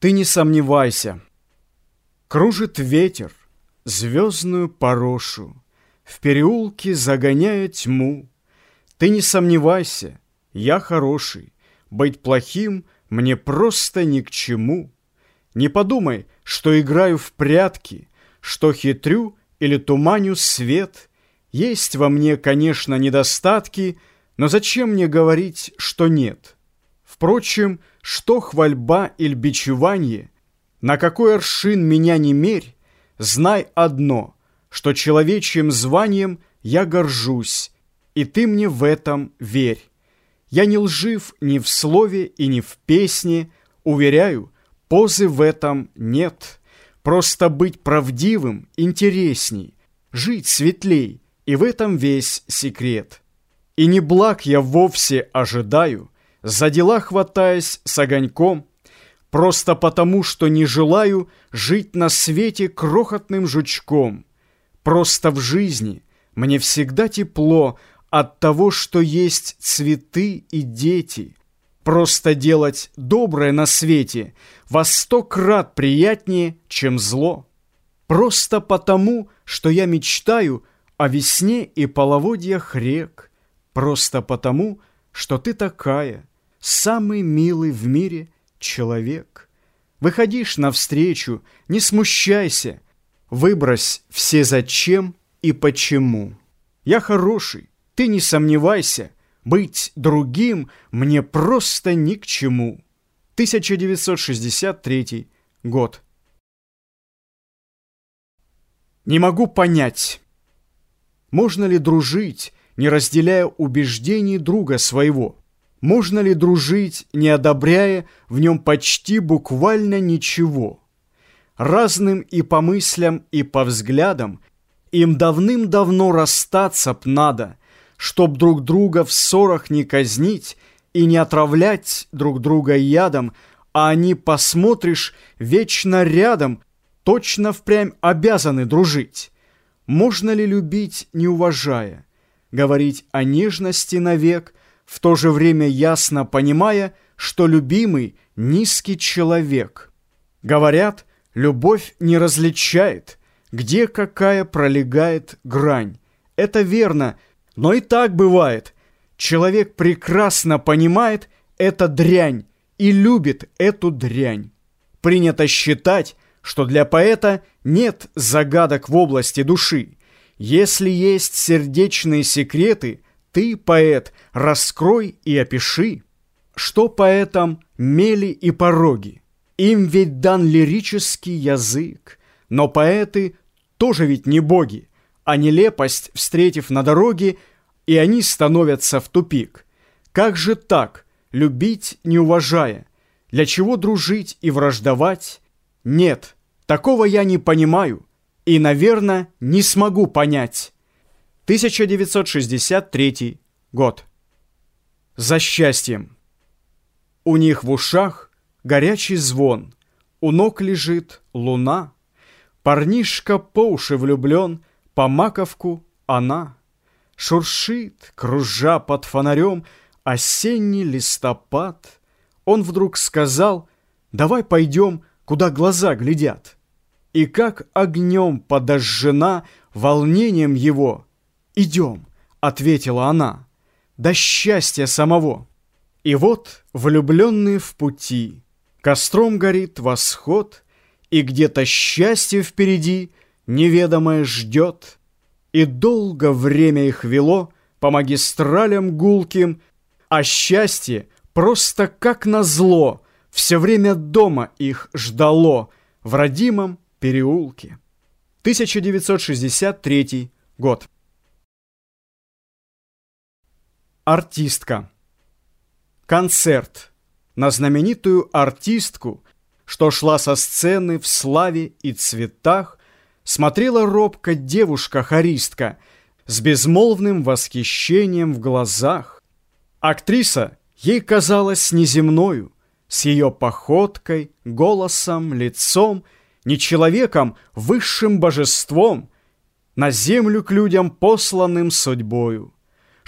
Ты не сомневайся. Кружит ветер, звездную порошу, В переулке загоняя тьму. Ты не сомневайся, я хороший, Быть плохим мне просто ни к чему. Не подумай, что играю в прятки, Что хитрю или туманю свет. Есть во мне, конечно, недостатки, Но зачем мне говорить, что нет? Впрочем, что хвальба или бичевание, на какой аршин меня не мерь, знай одно, что человечьим званием я горжусь, и ты мне в этом верь. Я не лжив ни в слове и ни в песне, уверяю, позы в этом нет. Просто быть правдивым интересней, жить светлей, и в этом весь секрет. И не благ я вовсе ожидаю, за дела хватаясь с огоньком, просто потому, что не желаю жить на свете крохотным жучком. Просто в жизни мне всегда тепло от того, что есть цветы и дети. Просто делать доброе на свете во сто крат приятнее, чем зло. Просто потому, что я мечтаю о весне и половодьях рек. Просто потому, что ты такая — самый милый в мире человек. Выходишь навстречу, не смущайся, выбрось все зачем и почему. Я хороший, ты не сомневайся, быть другим мне просто ни к чему. 1963 год. Не могу понять, можно ли дружить, не разделяя убеждений друга своего. Можно ли дружить, не одобряя в нем почти буквально ничего? Разным и по мыслям, и по взглядам им давным-давно расстаться б надо, чтоб друг друга в ссорах не казнить и не отравлять друг друга ядом, а они, посмотришь, вечно рядом, точно впрямь обязаны дружить. Можно ли любить, не уважая? Говорить о нежности навек – в то же время ясно понимая, что любимый – низкий человек. Говорят, любовь не различает, где какая пролегает грань. Это верно, но и так бывает. Человек прекрасно понимает это дрянь и любит эту дрянь. Принято считать, что для поэта нет загадок в области души. Если есть сердечные секреты – ты, поэт, раскрой и опиши, что поэтам мели и пороги. Им ведь дан лирический язык, но поэты тоже ведь не боги, а нелепость, встретив на дороге, и они становятся в тупик. Как же так, любить не уважая? Для чего дружить и враждовать? Нет, такого я не понимаю и, наверное, не смогу понять. 1963 год. За счастьем. У них в ушах горячий звон, У ног лежит луна. Парнишка по уши влюблен, По маковку она. Шуршит, кружа под фонарем, Осенний листопад. Он вдруг сказал, давай пойдем, Куда глаза глядят. И как огнем подожжена Волнением его — «Идем», — ответила она, — «до счастья самого». И вот, влюбленные в пути, Костром горит восход, И где-то счастье впереди Неведомое ждет. И долго время их вело По магистралям гулким, А счастье просто как назло Все время дома их ждало В родимом переулке. 1963 год. Артистка. Концерт. На знаменитую артистку, что шла со сцены в славе и цветах, смотрела робко девушка-хористка с безмолвным восхищением в глазах. Актриса ей казалась неземною, с ее походкой, голосом, лицом, не человеком, высшим божеством, на землю к людям посланным судьбою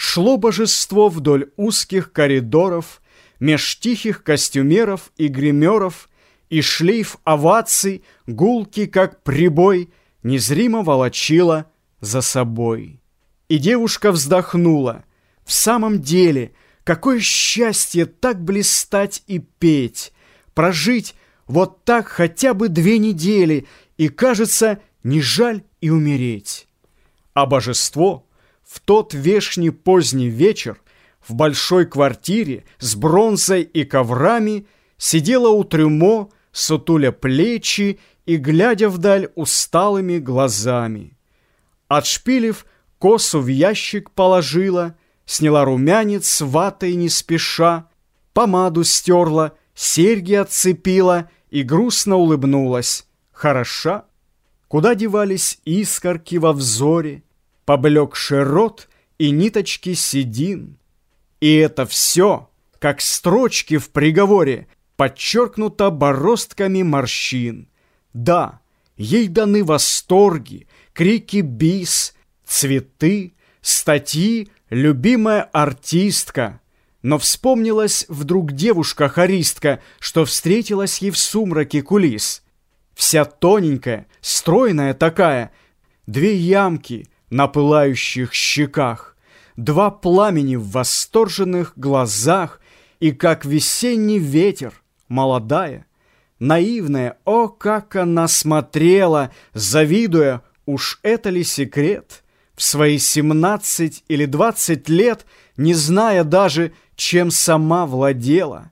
шло божество вдоль узких коридоров, меж тихих костюмеров и гримеров, И шлейф оваций, гулки, как прибой, Незримо волочила за собой. И девушка вздохнула. В самом деле, какое счастье так блистать и петь, Прожить вот так хотя бы две недели, И, кажется, не жаль и умереть. А божество в тот вешний поздний вечер в большой квартире с бронзой и коврами сидела у трюмо, сутуля плечи и глядя вдаль усталыми глазами. Отшпилив, косу в ящик положила, сняла румянец ватой не спеша, помаду стерла, серьги отцепила и грустно улыбнулась. Хороша. Куда девались искорки во взоре, поблекший рот и ниточки седин. И это все, как строчки в приговоре, подчеркнуто бороздками морщин. Да, ей даны восторги, крики бис, цветы, статьи, любимая артистка. Но вспомнилась вдруг девушка-хористка, что встретилась ей в сумраке кулис. Вся тоненькая, стройная такая, две ямки на пылающих щеках, два пламени в восторженных глазах и, как весенний ветер, молодая, наивная, о, как она смотрела, завидуя, уж это ли секрет, в свои семнадцать или двадцать лет, не зная даже, чем сама владела.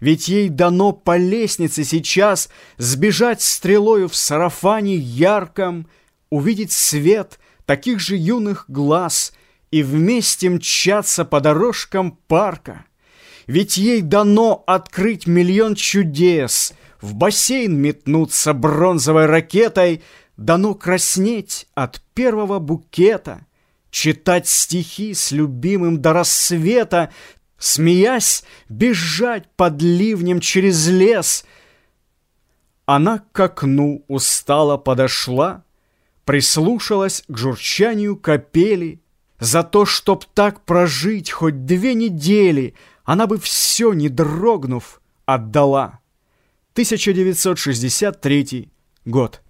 Ведь ей дано по лестнице сейчас сбежать стрелою в сарафане ярком, увидеть свет таких же юных глаз и вместе мчаться по дорожкам парка. Ведь ей дано открыть миллион чудес, В бассейн метнуться бронзовой ракетой, Дано краснеть от первого букета, Читать стихи с любимым до рассвета, Смеясь, бежать под ливнем через лес. Она к окну устало подошла, Прислушалась к журчанию капели, За то, чтоб так прожить хоть две недели — она бы все, не дрогнув, отдала. 1963 год.